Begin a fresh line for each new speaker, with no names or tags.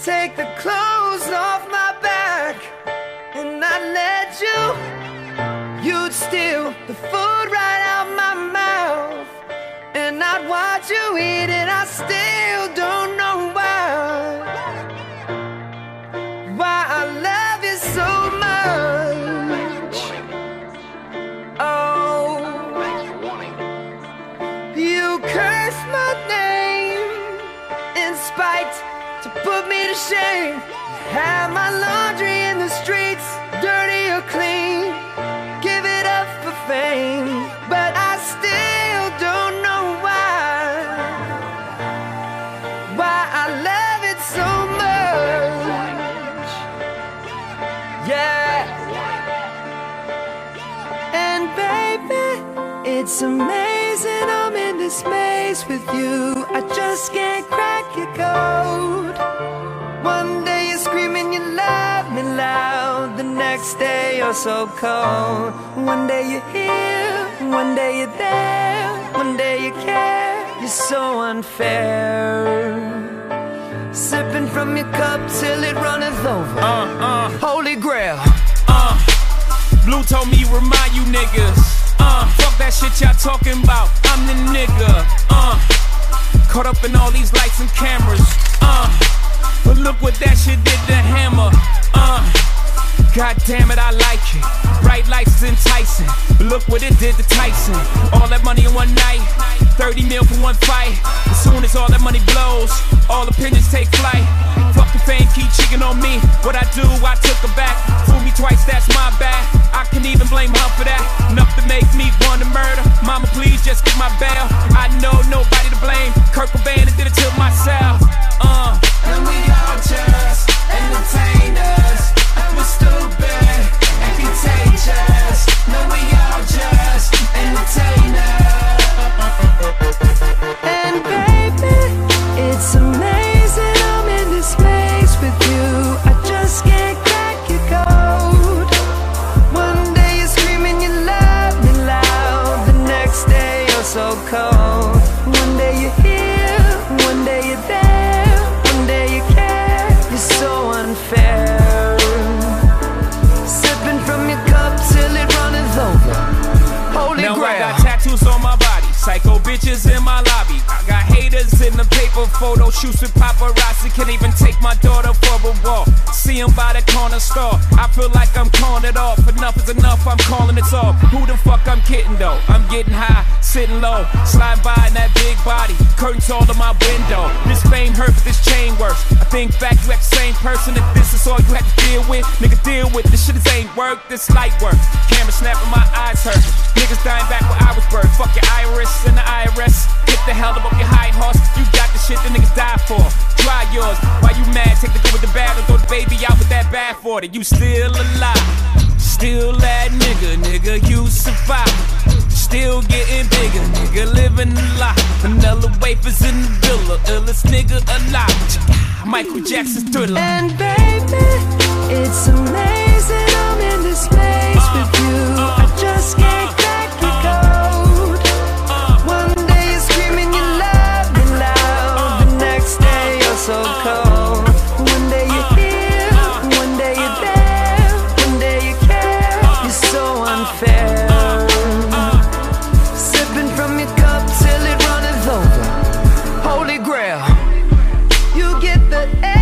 take the clothes off my back and I let you. You'd steal the food right out my mouth and I'd watch you eat it. I still put me to shame. Have my laundry in the streets, dirty or clean. Give it up for fame, but I still don't know why. Why I love it so much. Yeah. And baby, it's amazing I'm in this maze with you. I just can't so cold. One day you're here, one day you're there, one day you care. You're so unfair. Sipping from your cup till it runneth over.
Uh, uh,
Holy grail.
uh. Blue told me remind you niggas. Uh, fuck that shit y'all talking about. I'm the nigga. Uh, caught up in all these lights and cameras. Uh, but look what that shit did to Hammer. Uh, God damn it, I like it. Bright lights is enticing. But look what it did to Tyson. All that money in one night. 30 mil for one fight. As soon as all that money blows, all opinions take flight. Fuck the fame, keep cheating on me. What I do, I took her back. Fool me twice, that's my bad. I can even blame her for that. Enough to make me want to murder. Mama, please just get my bail. I know nobody to blame. Kurt Cobain did it photo shoots with paparazzi. Can't even take my daughter for a walk. See 'em by the corner store. I feel like I'm calling it off. Enough is enough, I'm calling it off. Who the fuck I'm kidding though? I'm getting high, sitting low, sliding by in that big body. Curtains all in my window. This fame hurt, but this chain works. I think back, you act the same person. If this is all you had to deal with, nigga, deal with this shit. This ain't work, this light work. Camera snapping, my eyes hurt. Niggas dying back where I was birthed. Fuck your iris and the IRS. Get the hell up off your high horse. You got the shit the niggas die for. Try yours. Why you mad? Take the good with the bad and throw the baby out with that bad for it. You still alive. Still that nigga, nigga, you survive. Still getting bigger, nigga, living a lot. Vanilla wafers in the villa, illest nigga alive. Michael Jackson's thriller.
And baby, Hey.